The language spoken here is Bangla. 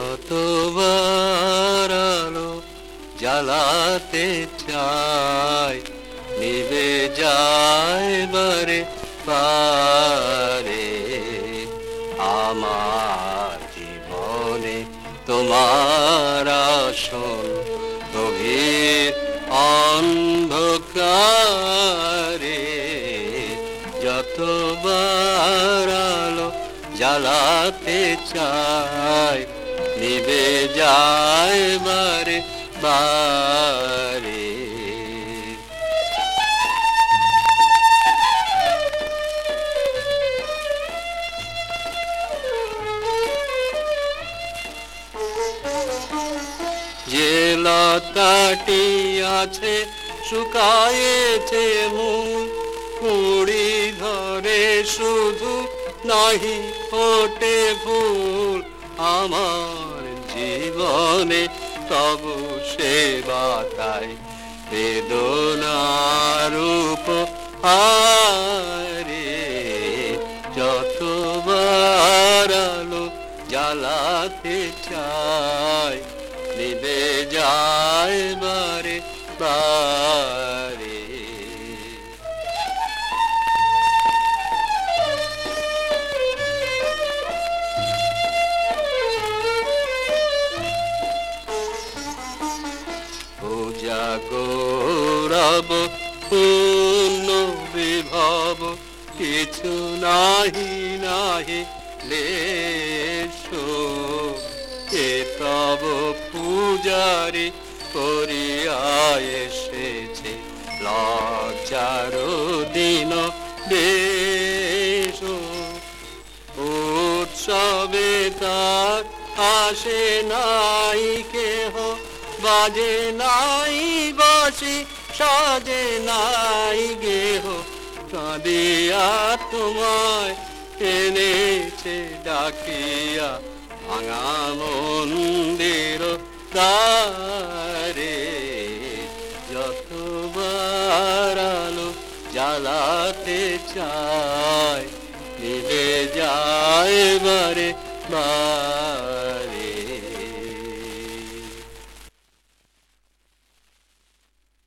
যতবার আলো জ্বালাতে চাই নিবে যায় বারে বারে। আমার জীবনে তোমার আসন গভীর অন্ধকারে যতবার আলো জ্বালাতে চাই নিবে যায় বারে বারে। যে লতাটি আছে, শুকায়েছে মূল কুড়ি ধরে শুধু নাহি ফোটে ফুল আমার। জীবনে তবু সেবাতাই বেদনার উপহারে যতবার আলো জ্বালাতে চায় নিবে যায় বারে বারে। পূজা গৌরব পূর্ণ বিভব, কিছু নাহি নাহি লেশ। তব পূজারি করিয়া এসেছে লজ্জার দিন বেশ উৎসবে তার আসে নাই কেহ বাজে নাই বাসি সাজে নাই গেহ। কাঁদিয়া তোমায় এনেছে ডাকিয়া ভাঙা মন্দির তারে যতবার জ্বালাতে চায়, নিভে যায় বারে বার।